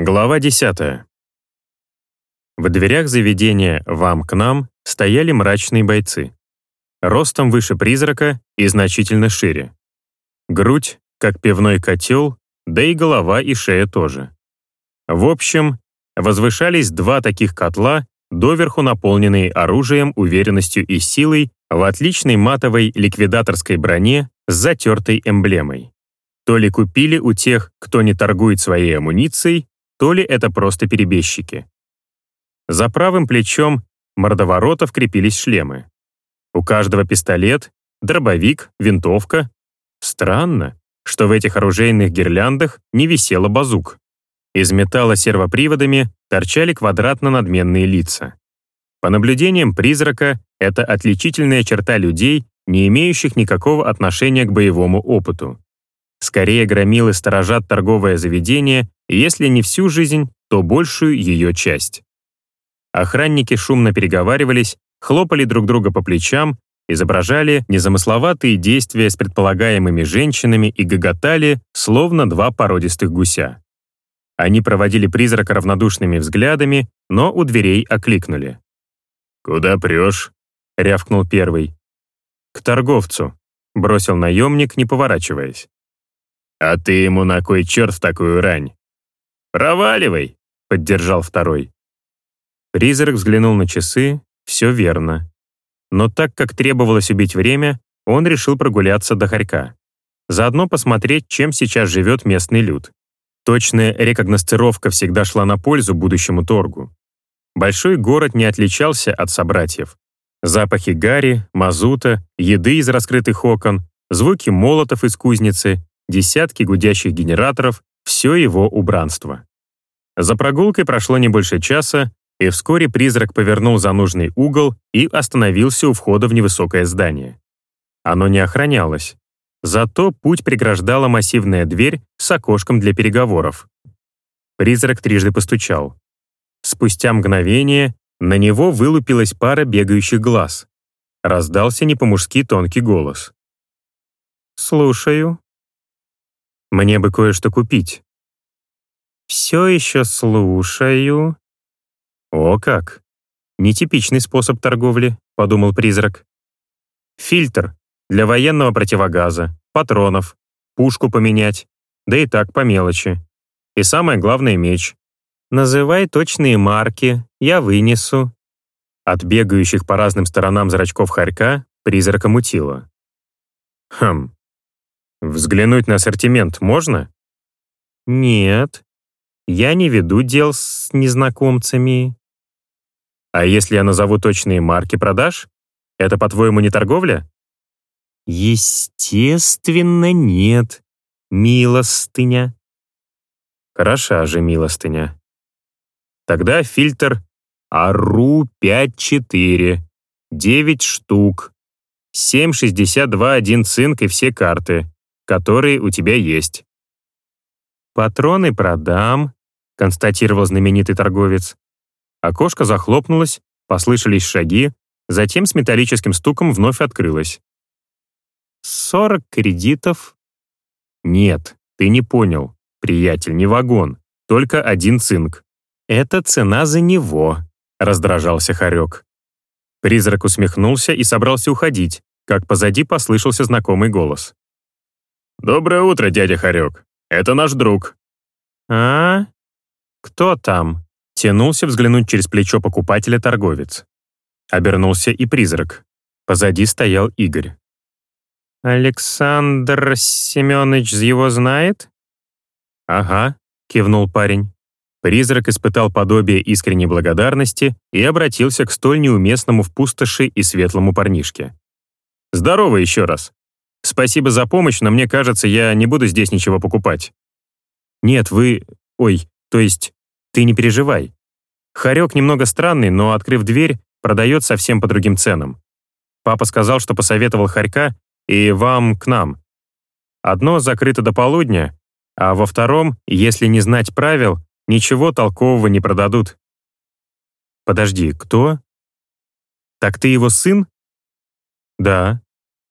Глава 10. В дверях заведения «Вам к нам» стояли мрачные бойцы. Ростом выше призрака и значительно шире. Грудь, как пивной котел, да и голова и шея тоже. В общем, возвышались два таких котла, доверху наполненные оружием, уверенностью и силой, в отличной матовой ликвидаторской броне с затертой эмблемой. То ли купили у тех, кто не торгует своей амуницией, то ли это просто перебежчики. За правым плечом мордоворотов крепились шлемы. У каждого пистолет, дробовик, винтовка. Странно, что в этих оружейных гирляндах не висело базук. Из металла сервоприводами торчали квадратно-надменные лица. По наблюдениям призрака, это отличительная черта людей, не имеющих никакого отношения к боевому опыту. Скорее громилы сторожат торговое заведение если не всю жизнь, то большую ее часть. Охранники шумно переговаривались, хлопали друг друга по плечам, изображали незамысловатые действия с предполагаемыми женщинами и гоготали, словно два породистых гуся. Они проводили призрака равнодушными взглядами, но у дверей окликнули. «Куда прешь?» — рявкнул первый. «К торговцу», — бросил наемник, не поворачиваясь. «А ты ему на кой черт такую рань?» «Проваливай!» — поддержал второй. Призрак взглянул на часы, все верно. Но так как требовалось убить время, он решил прогуляться до Харька. Заодно посмотреть, чем сейчас живет местный люд. Точная рекогностировка всегда шла на пользу будущему торгу. Большой город не отличался от собратьев. Запахи гари, мазута, еды из раскрытых окон, звуки молотов из кузницы, десятки гудящих генераторов все его убранство. За прогулкой прошло не больше часа, и вскоре призрак повернул за нужный угол и остановился у входа в невысокое здание. Оно не охранялось. Зато путь преграждала массивная дверь с окошком для переговоров. Призрак трижды постучал. Спустя мгновение на него вылупилась пара бегающих глаз. Раздался не по-мужски тонкий голос. «Слушаю», мне бы кое-что купить». «Все еще слушаю». «О как! Нетипичный способ торговли», — подумал призрак. «Фильтр для военного противогаза, патронов, пушку поменять, да и так по мелочи. И самое главное — меч. Называй точные марки, я вынесу». От бегающих по разным сторонам зрачков хорька призрака мутило. «Хм, Взглянуть на ассортимент можно? Нет. Я не веду дел с незнакомцами. А если я назову точные марки продаж? Это, по-твоему, не торговля? Естественно, нет. Милостыня. Хороша же милостыня. Тогда фильтр АРУ-5-4. 9 штук. 7,62 один цинк и все карты которые у тебя есть. «Патроны продам», — констатировал знаменитый торговец. Окошко захлопнулось, послышались шаги, затем с металлическим стуком вновь открылось. «Сорок кредитов?» «Нет, ты не понял. Приятель, не вагон. Только один цинк. Это цена за него», — раздражался Харек. Призрак усмехнулся и собрался уходить, как позади послышался знакомый голос. «Доброе утро, дядя Харек. Это наш друг». «А? Кто там?» Тянулся взглянуть через плечо покупателя торговец. Обернулся и призрак. Позади стоял Игорь. «Александр Семенович его знает?» «Ага», — кивнул парень. Призрак испытал подобие искренней благодарности и обратился к столь неуместному в пустоши и светлому парнишке. «Здорово еще раз. Спасибо за помощь, но мне кажется, я не буду здесь ничего покупать. Нет, вы... Ой, то есть, ты не переживай. Харек немного странный, но, открыв дверь, продает совсем по другим ценам. Папа сказал, что посоветовал Харька и вам к нам. Одно закрыто до полудня, а во втором, если не знать правил, ничего толкового не продадут. Подожди, кто? Так ты его сын? Да.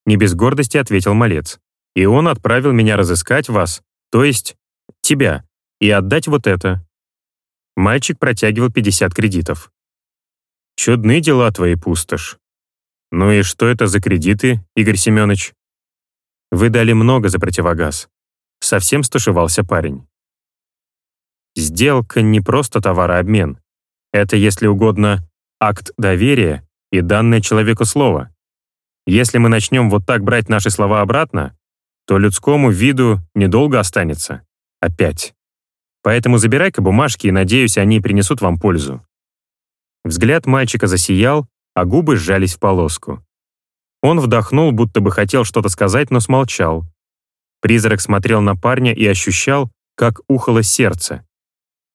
Не без гордости ответил малец. И он отправил меня разыскать вас, то есть тебя, и отдать вот это. Мальчик протягивал 50 кредитов. «Чудны дела твои, пустошь. Ну и что это за кредиты, Игорь Семенович?» «Вы дали много за противогаз». Совсем стушевался парень. Сделка не просто товарообмен. Это, если угодно, акт доверия и данное человеку слово. Если мы начнем вот так брать наши слова обратно, то людскому виду недолго останется. Опять. Поэтому забирай-ка бумажки, и, надеюсь, они принесут вам пользу». Взгляд мальчика засиял, а губы сжались в полоску. Он вдохнул, будто бы хотел что-то сказать, но смолчал. Призрак смотрел на парня и ощущал, как ухало сердце.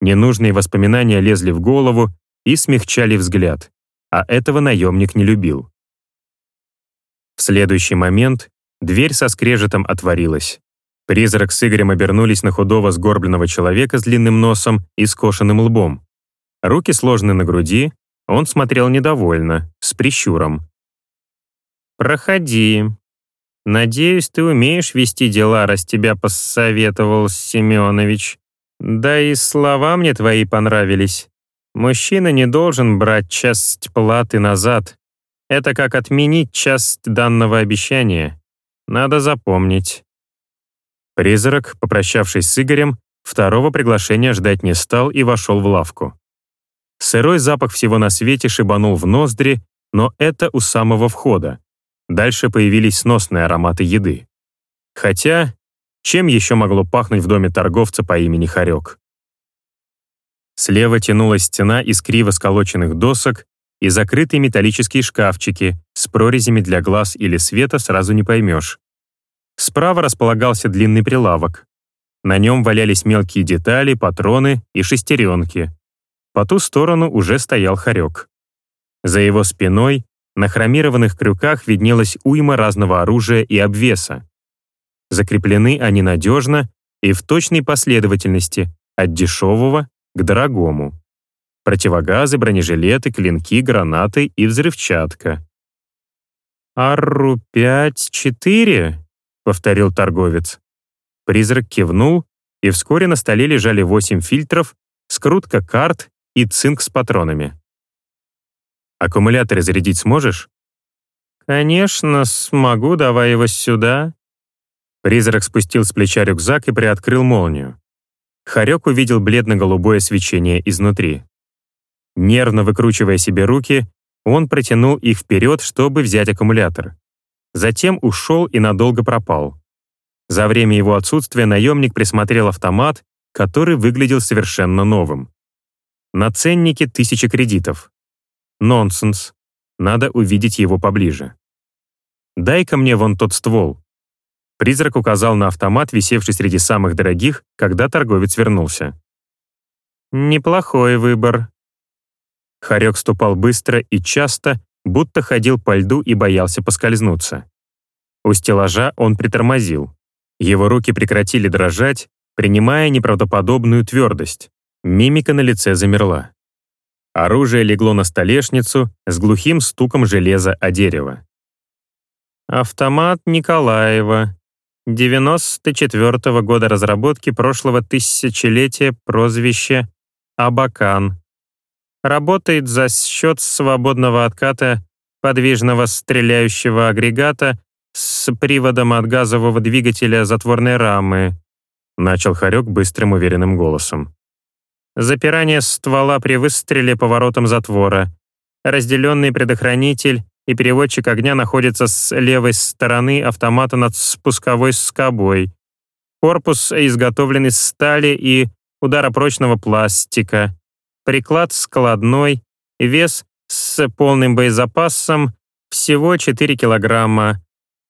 Ненужные воспоминания лезли в голову и смягчали взгляд, а этого наемник не любил. Следующий момент дверь со скрежетом отворилась. Призрак с Игорем обернулись на худого сгорбленного человека с длинным носом и скошенным лбом. Руки сложены на груди, он смотрел недовольно, с прищуром. «Проходи. Надеюсь, ты умеешь вести дела, раз тебя посоветовал Семенович. Да и слова мне твои понравились. Мужчина не должен брать часть платы назад. Это как отменить часть данного обещания. Надо запомнить. Призрак, попрощавшись с Игорем, второго приглашения ждать не стал и вошел в лавку. Сырой запах всего на свете шибанул в ноздри, но это у самого входа. Дальше появились сносные ароматы еды. Хотя, чем еще могло пахнуть в доме торговца по имени Харек? Слева тянулась стена из криво сколоченных досок и закрытые металлические шкафчики с прорезями для глаз или света сразу не поймешь. Справа располагался длинный прилавок. На нем валялись мелкие детали, патроны и шестеренки. По ту сторону уже стоял хорек. За его спиной на хромированных крюках виднелась уйма разного оружия и обвеса. Закреплены они надежно и в точной последовательности от дешевого к дорогому. Противогазы, бронежилеты, клинки, гранаты и взрывчатка. «Арру-5-4?» — повторил торговец. Призрак кивнул, и вскоре на столе лежали восемь фильтров, скрутка карт и цинк с патронами. «Аккумуляторы зарядить сможешь?» «Конечно, смогу, давай его сюда». Призрак спустил с плеча рюкзак и приоткрыл молнию. Харек увидел бледно-голубое свечение изнутри. Нервно выкручивая себе руки, он протянул их вперед, чтобы взять аккумулятор. Затем ушел и надолго пропал. За время его отсутствия наемник присмотрел автомат, который выглядел совершенно новым. На ценнике тысячи кредитов. Нонсенс. Надо увидеть его поближе. «Дай-ка мне вон тот ствол». Призрак указал на автомат, висевший среди самых дорогих, когда торговец вернулся. «Неплохой выбор». Харек ступал быстро и часто, будто ходил по льду и боялся поскользнуться. У стеллажа он притормозил. Его руки прекратили дрожать, принимая неправдоподобную твердость. Мимика на лице замерла. Оружие легло на столешницу с глухим стуком железа о дерево. «Автомат Николаева. 94-го года разработки прошлого тысячелетия прозвище Абакан. Работает за счет свободного отката подвижного стреляющего агрегата с приводом от газового двигателя затворной рамы, начал Харек быстрым уверенным голосом. Запирание ствола при выстреле поворотом затвора. Разделенный предохранитель и переводчик огня находятся с левой стороны автомата над спусковой скобой. Корпус изготовлен из стали и ударопрочного пластика. Приклад складной, вес с полным боезапасом всего 4 килограмма.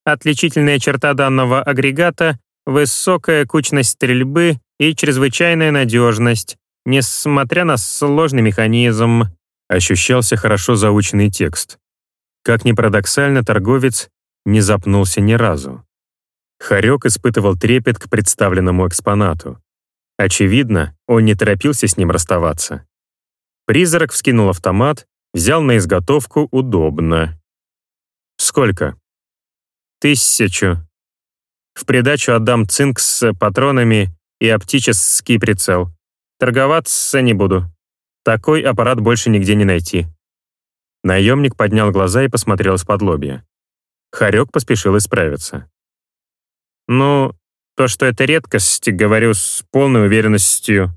Отличительная черта данного агрегата — высокая кучность стрельбы и чрезвычайная надежность, несмотря на сложный механизм. Ощущался хорошо заученный текст. Как ни парадоксально, торговец не запнулся ни разу. Харек испытывал трепет к представленному экспонату. Очевидно, он не торопился с ним расставаться. Призрак вскинул автомат, взял на изготовку удобно. «Сколько?» «Тысячу. В придачу отдам цинк с патронами и оптический прицел. Торговаться не буду. Такой аппарат больше нигде не найти. Наемник поднял глаза и посмотрел с подлобья. Харек поспешил исправиться. «Ну, то, что это редкость, говорю с полной уверенностью».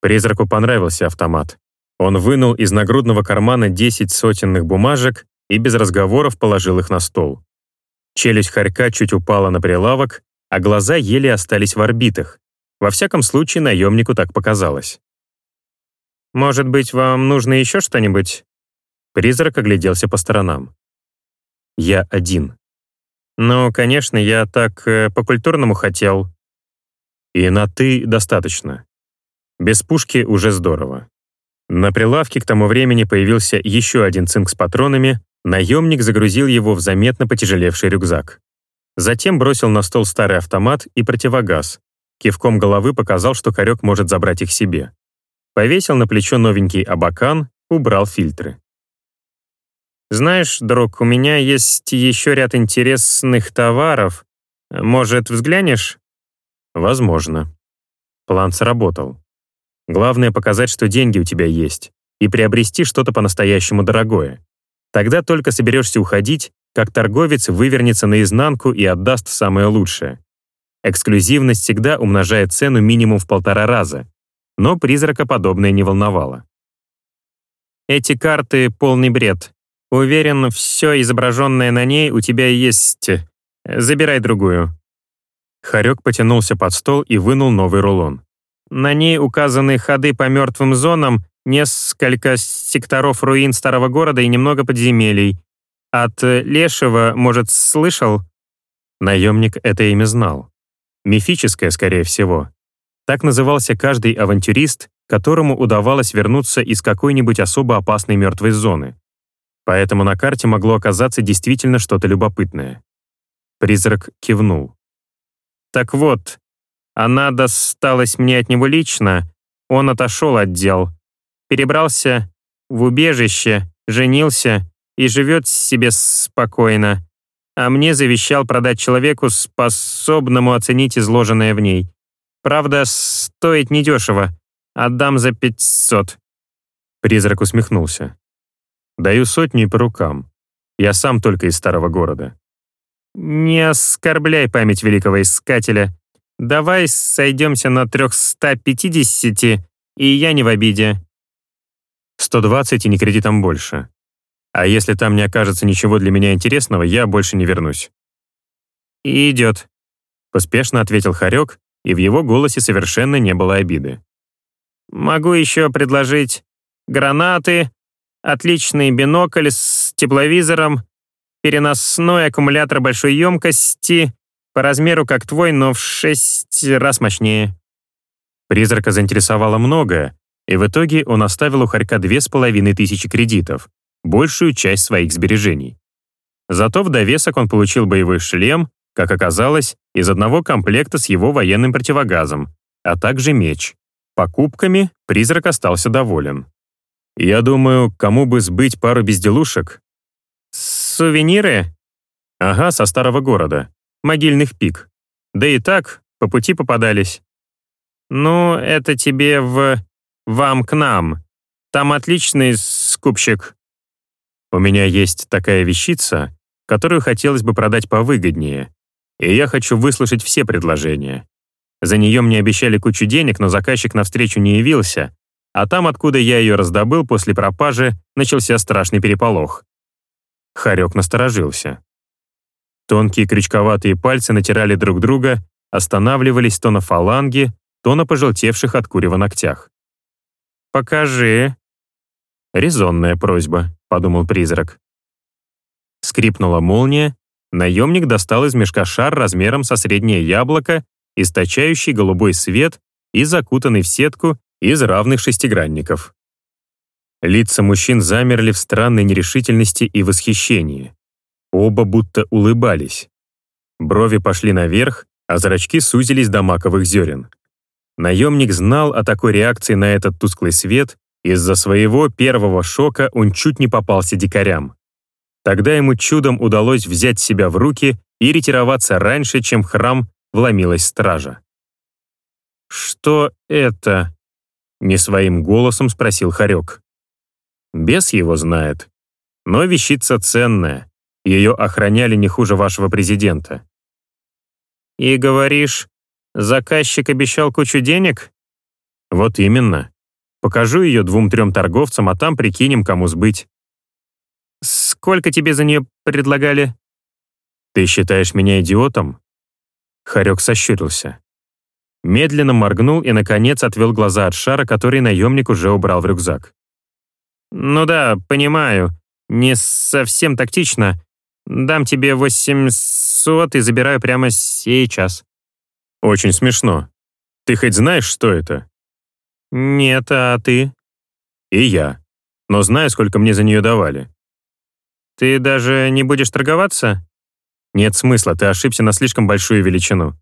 Призраку понравился автомат. Он вынул из нагрудного кармана 10 сотенных бумажек и без разговоров положил их на стол. Челюсть хорька чуть упала на прилавок, а глаза еле остались в орбитах. Во всяком случае, наемнику так показалось. «Может быть, вам нужно еще что-нибудь?» Призрак огляделся по сторонам. «Я один». «Ну, конечно, я так э, по-культурному хотел». «И на «ты» достаточно. Без пушки уже здорово». На прилавке к тому времени появился еще один цинк с патронами, наемник загрузил его в заметно потяжелевший рюкзак. Затем бросил на стол старый автомат и противогаз. Кивком головы показал, что Харек может забрать их себе. Повесил на плечо новенький абакан, убрал фильтры. «Знаешь, друг, у меня есть еще ряд интересных товаров. Может, взглянешь?» «Возможно». План сработал. Главное показать, что деньги у тебя есть, и приобрести что-то по-настоящему дорогое. Тогда только соберешься уходить, как торговец вывернется наизнанку и отдаст самое лучшее. Эксклюзивность всегда умножает цену минимум в полтора раза, но призрака подобное не волновало. «Эти карты — полный бред. Уверен, все изображенное на ней у тебя есть. Забирай другую». Харек потянулся под стол и вынул новый рулон. На ней указаны ходы по мертвым зонам, несколько секторов руин старого города и немного подземелий. От Лешего, может, слышал? Наемник это имя знал. Мифическое, скорее всего. Так назывался каждый авантюрист, которому удавалось вернуться из какой-нибудь особо опасной мертвой зоны. Поэтому на карте могло оказаться действительно что-то любопытное. Призрак кивнул. «Так вот, она досталась мне от него лично, он отошел от дел, перебрался в убежище, женился и живет себе спокойно, а мне завещал продать человеку, способному оценить изложенное в ней. Правда, стоит недешево, отдам за пятьсот». Призрак усмехнулся. Даю сотню и по рукам. Я сам только из старого города. Не оскорбляй память великого искателя. Давай сойдемся на 350, и я не в обиде. 120 и не кредитом больше. А если там не окажется ничего для меня интересного, я больше не вернусь. Идет. Поспешно ответил Харек, и в его голосе совершенно не было обиды. Могу еще предложить гранаты, отличный бинокль с тепловизором, переносной аккумулятор большой емкости, по размеру как твой, но в шесть раз мощнее. Призрака заинтересовало многое, и в итоге он оставил у Харька две с половиной тысячи кредитов, большую часть своих сбережений. Зато в довесок он получил боевой шлем, как оказалось, из одного комплекта с его военным противогазом, а также меч. Покупками призрак остался доволен. Я думаю, кому бы сбыть пару безделушек? Сувениры? Ага, со старого города. Могильных пик. Да и так, по пути попадались. Ну, это тебе в... Вам к нам. Там отличный скупщик. У меня есть такая вещица, которую хотелось бы продать повыгоднее, и я хочу выслушать все предложения. За нее мне обещали кучу денег, но заказчик навстречу не явился, а там, откуда я ее раздобыл после пропажи, начался страшный переполох. Харек насторожился. Тонкие крючковатые пальцы натирали друг друга, останавливались то на фаланге, то на пожелтевших от курева ногтях. «Покажи». «Резонная просьба», — подумал призрак. Скрипнула молния, наемник достал из мешка шар размером со среднее яблоко, источающий голубой свет и закутанный в сетку из равных шестигранников. Лица мужчин замерли в странной нерешительности и восхищении. Оба будто улыбались. Брови пошли наверх, а зрачки сузились до маковых зерен. Наемник знал о такой реакции на этот тусклый свет, из-за своего первого шока он чуть не попался дикарям. Тогда ему чудом удалось взять себя в руки и ретироваться раньше, чем в храм вломилась стража. «Что это?» Не своим голосом спросил Харек. Бес его знает. Но вещица ценная. Ее охраняли не хуже вашего президента. И говоришь, заказчик обещал кучу денег? Вот именно. Покажу ее двум-трем торговцам, а там прикинем, кому сбыть. Сколько тебе за нее предлагали? Ты считаешь меня идиотом? Харек сощурился. Медленно моргнул и, наконец, отвел глаза от шара, который наемник уже убрал в рюкзак. «Ну да, понимаю. Не совсем тактично. Дам тебе 800 и забираю прямо сейчас». «Очень смешно. Ты хоть знаешь, что это?» «Нет, а ты?» «И я. Но знаю, сколько мне за нее давали». «Ты даже не будешь торговаться?» «Нет смысла, ты ошибся на слишком большую величину».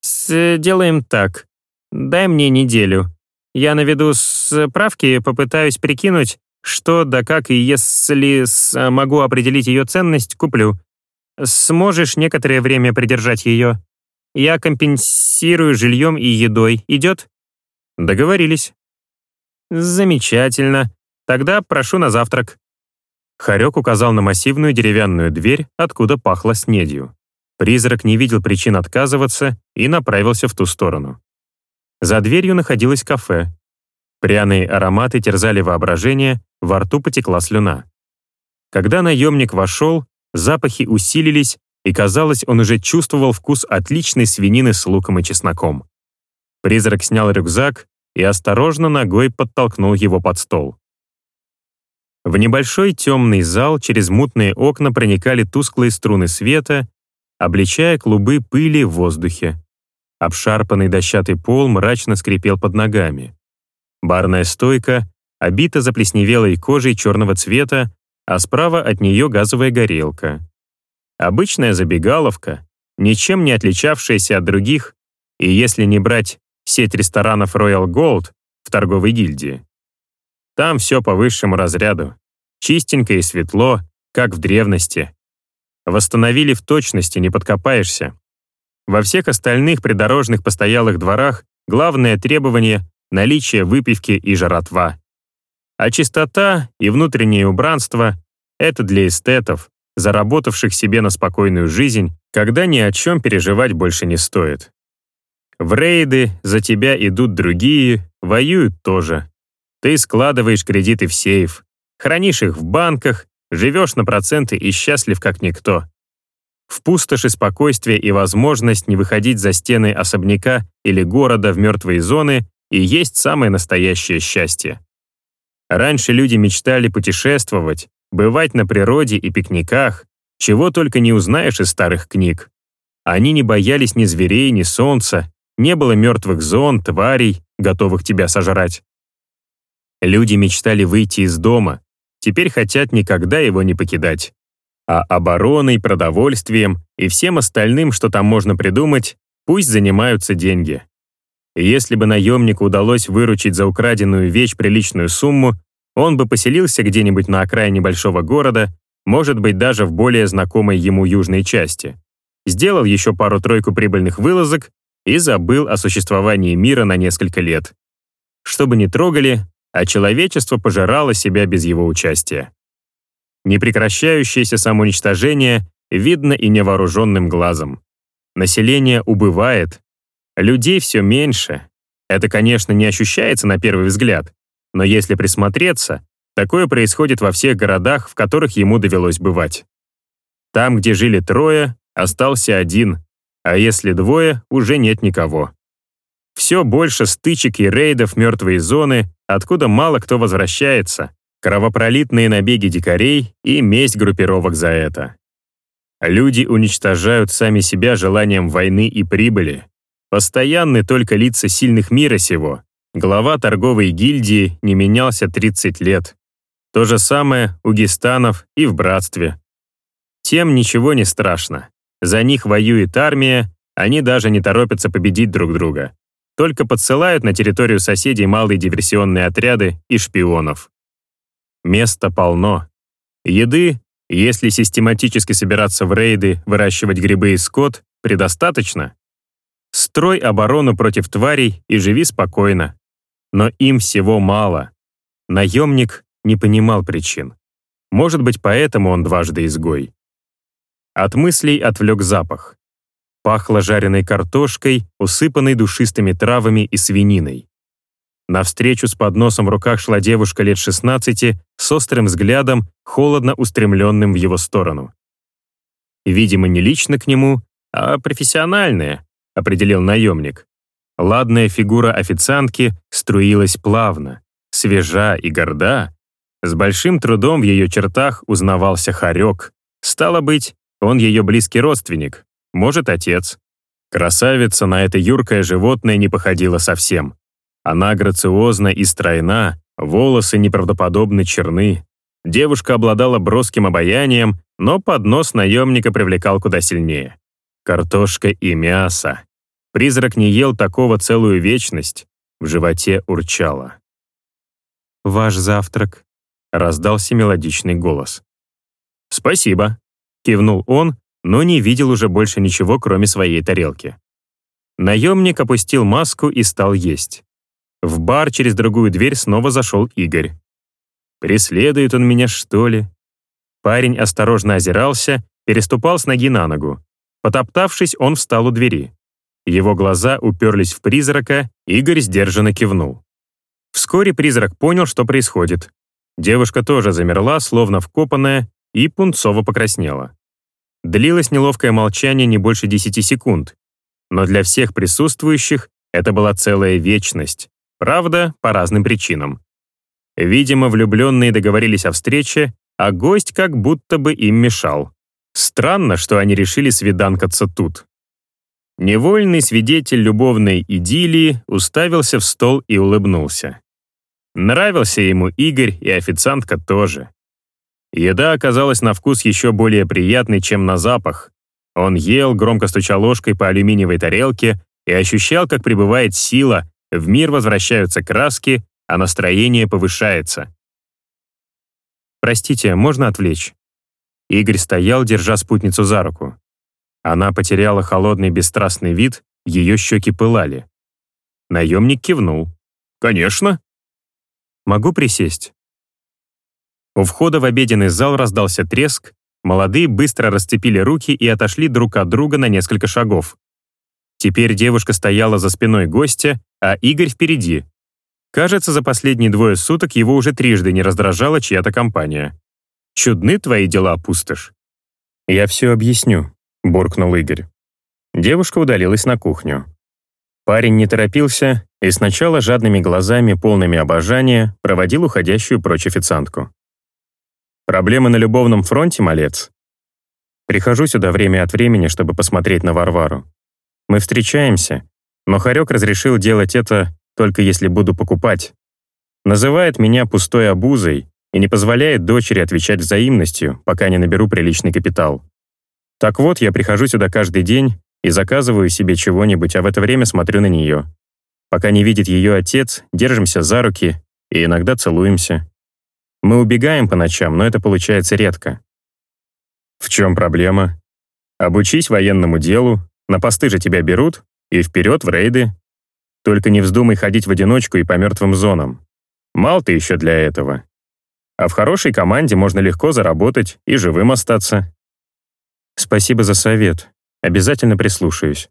«Сделаем так. Дай мне неделю. Я наведу справки, попытаюсь прикинуть, что да как, и если могу определить ее ценность, куплю. Сможешь некоторое время придержать ее? Я компенсирую жильем и едой. Идет?» Договорились. Замечательно. Тогда прошу на завтрак. Харек указал на массивную деревянную дверь, откуда пахло снедью. Призрак не видел причин отказываться и направился в ту сторону. За дверью находилось кафе. Пряные ароматы терзали воображение, во рту потекла слюна. Когда наемник вошел, запахи усилились, и, казалось, он уже чувствовал вкус отличной свинины с луком и чесноком. Призрак снял рюкзак и осторожно ногой подтолкнул его под стол. В небольшой темный зал через мутные окна проникали тусклые струны света, обличая клубы пыли в воздухе. Обшарпанный дощатый пол мрачно скрипел под ногами. Барная стойка обита заплесневелой кожей черного цвета, а справа от нее газовая горелка. Обычная забегаловка, ничем не отличавшаяся от других, и если не брать сеть ресторанов Royal Gold в торговой гильдии. Там все по высшему разряду. Чистенько и светло, как в древности. Восстановили в точности, не подкопаешься. Во всех остальных придорожных постоялых дворах главное требование — наличие выпивки и жаротва. А чистота и внутреннее убранство — это для эстетов, заработавших себе на спокойную жизнь, когда ни о чем переживать больше не стоит. В рейды за тебя идут другие, воюют тоже. Ты складываешь кредиты в сейф, хранишь их в банках, живешь на проценты и счастлив как никто. В пустоши спокойствие и возможность не выходить за стены особняка или города в мертвые зоны и есть самое настоящее счастье. Раньше люди мечтали путешествовать, бывать на природе и пикниках, чего только не узнаешь из старых книг. Они не боялись ни зверей, ни солнца, не было мертвых зон, тварей, готовых тебя сожрать. Люди мечтали выйти из дома, теперь хотят никогда его не покидать. А обороной, продовольствием и всем остальным, что там можно придумать, пусть занимаются деньги. Если бы наемнику удалось выручить за украденную вещь приличную сумму, он бы поселился где-нибудь на окраине большого города, может быть, даже в более знакомой ему южной части. Сделал еще пару-тройку прибыльных вылазок и забыл о существовании мира на несколько лет. Чтобы не трогали, а человечество пожирало себя без его участия. Непрекращающееся самоуничтожение видно и невооруженным глазом. Население убывает, людей все меньше. Это, конечно, не ощущается на первый взгляд, но если присмотреться, такое происходит во всех городах, в которых ему довелось бывать. Там, где жили трое, остался один, а если двое, уже нет никого. Все больше стычек и рейдов мертвые зоны, откуда мало кто возвращается, кровопролитные набеги дикарей и месть группировок за это. Люди уничтожают сами себя желанием войны и прибыли. Постоянны только лица сильных мира сего. Глава торговой гильдии не менялся 30 лет. То же самое у гистанов и в братстве. Тем ничего не страшно. За них воюет армия, они даже не торопятся победить друг друга. Только подсылают на территорию соседей малые диверсионные отряды и шпионов. Места полно. Еды, если систематически собираться в рейды, выращивать грибы и скот, предостаточно. Строй оборону против тварей и живи спокойно. Но им всего мало. Наемник не понимал причин. Может быть, поэтому он дважды изгой. От мыслей отвлек запах. Пахло жареной картошкой, усыпанной душистыми травами и свининой. Навстречу с подносом в руках шла девушка лет 16 с острым взглядом, холодно устремленным в его сторону. Видимо, не лично к нему, а профессиональная, определил наемник. Ладная фигура официантки струилась плавно, свежа и горда. С большим трудом в ее чертах узнавался хорек. Стало быть, он ее близкий родственник, может, отец. Красавица на это юркое животное не походила совсем. Она грациозна и стройна, волосы неправдоподобно черны. Девушка обладала броским обаянием, но поднос наемника привлекал куда сильнее. Картошка и мясо. Призрак не ел такого целую вечность. В животе урчало. «Ваш завтрак», — раздался мелодичный голос. «Спасибо», — кивнул он, но не видел уже больше ничего, кроме своей тарелки. Наемник опустил маску и стал есть. В бар через другую дверь снова зашел Игорь. «Преследует он меня, что ли?» Парень осторожно озирался, переступал с ноги на ногу. Потоптавшись, он встал у двери. Его глаза уперлись в призрака, Игорь сдержанно кивнул. Вскоре призрак понял, что происходит. Девушка тоже замерла, словно вкопанная, и пунцово покраснела. Длилось неловкое молчание не больше десяти секунд, но для всех присутствующих это была целая вечность. Правда, по разным причинам. Видимо, влюбленные договорились о встрече, а гость как будто бы им мешал. Странно, что они решили свиданкаться тут. Невольный свидетель любовной идиллии уставился в стол и улыбнулся. Нравился ему Игорь и официантка тоже. Еда оказалась на вкус еще более приятной, чем на запах. Он ел, громко стуча ложкой по алюминиевой тарелке и ощущал, как прибывает сила, в мир возвращаются краски, а настроение повышается. «Простите, можно отвлечь?» Игорь стоял, держа спутницу за руку. Она потеряла холодный бесстрастный вид, ее щеки пылали. Наемник кивнул. «Конечно». «Могу присесть?» У входа в обеденный зал раздался треск, молодые быстро расцепили руки и отошли друг от друга на несколько шагов. Теперь девушка стояла за спиной гостя, а Игорь впереди. Кажется, за последние двое суток его уже трижды не раздражала чья-то компания. «Чудны твои дела, пустошь». «Я все объясню», — буркнул Игорь. Девушка удалилась на кухню. Парень не торопился и сначала жадными глазами, полными обожания, проводил уходящую прочь официантку. «Проблемы на любовном фронте, малец?» Прихожу сюда время от времени, чтобы посмотреть на Варвару. Мы встречаемся, но Харек разрешил делать это только если буду покупать. Называет меня пустой обузой и не позволяет дочери отвечать взаимностью, пока не наберу приличный капитал. Так вот, я прихожу сюда каждый день и заказываю себе чего-нибудь, а в это время смотрю на нее. Пока не видит ее отец, держимся за руки и иногда целуемся. Мы убегаем по ночам, но это получается редко. В чем проблема? Обучись военному делу, на посты же тебя берут, и вперед в рейды. Только не вздумай ходить в одиночку и по мертвым зонам. Мал ты еще для этого. А в хорошей команде можно легко заработать и живым остаться. Спасибо за совет. Обязательно прислушаюсь.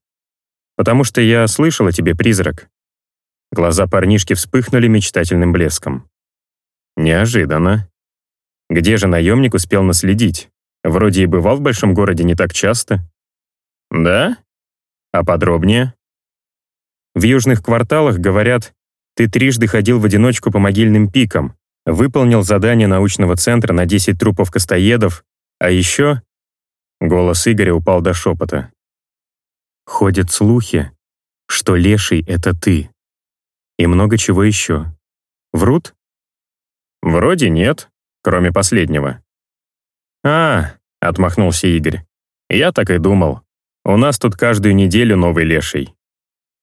Потому что я слышал о тебе, призрак. Глаза парнишки вспыхнули мечтательным блеском. Неожиданно. Где же наемник успел наследить? Вроде и бывал в большом городе не так часто. Да? А подробнее? В южных кварталах, говорят, ты трижды ходил в одиночку по могильным пикам, выполнил задание научного центра на 10 трупов костоедов, а еще... Голос Игоря упал до шепота. Ходят слухи, что леший — это ты. И много чего еще. Врут? Вроде нет, кроме последнего. «А, — отмахнулся Игорь, — я так и думал. У нас тут каждую неделю новый леший.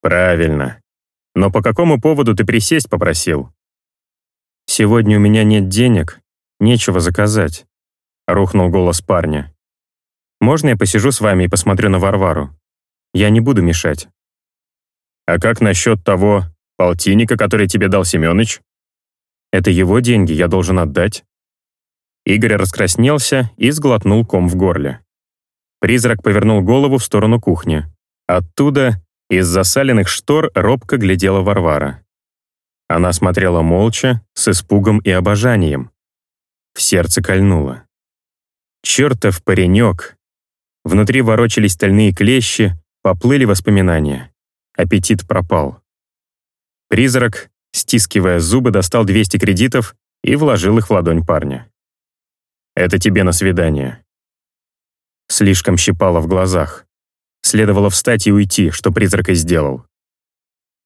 Правильно. Но по какому поводу ты присесть попросил? Сегодня у меня нет денег, нечего заказать. Рухнул голос парня. Можно я посижу с вами и посмотрю на Варвару? Я не буду мешать. А как насчет того, Полтинника, который тебе дал Семёныч?» «Это его деньги, я должен отдать». Игорь раскраснелся и сглотнул ком в горле. Призрак повернул голову в сторону кухни. Оттуда, из засаленных штор, робко глядела Варвара. Она смотрела молча, с испугом и обожанием. В сердце кольнуло. Чертов паренек! Внутри ворочались стальные клещи, поплыли воспоминания. Аппетит пропал. Призрак, стискивая зубы, достал 200 кредитов и вложил их в ладонь парня. «Это тебе на свидание». Слишком щипало в глазах. Следовало встать и уйти, что призрак и сделал.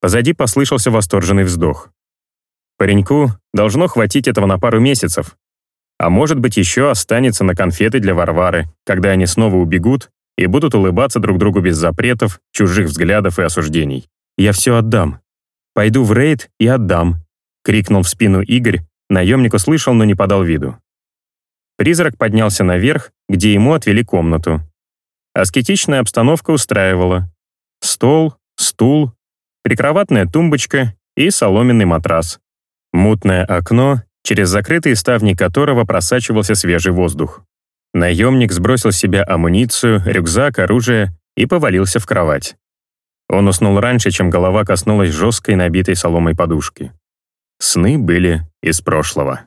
Позади послышался восторженный вздох. Пареньку должно хватить этого на пару месяцев. А может быть, еще останется на конфеты для Варвары, когда они снова убегут и будут улыбаться друг другу без запретов, чужих взглядов и осуждений. «Я все отдам. Пойду в рейд и отдам», — крикнул в спину Игорь, наемник услышал, но не подал виду. Призрак поднялся наверх, где ему отвели комнату. Аскетичная обстановка устраивала. Стол, стул, прикроватная тумбочка и соломенный матрас. Мутное окно, через закрытые ставни которого просачивался свежий воздух. Наемник сбросил с себя амуницию, рюкзак, оружие и повалился в кровать. Он уснул раньше, чем голова коснулась жесткой набитой соломой подушки. Сны были из прошлого.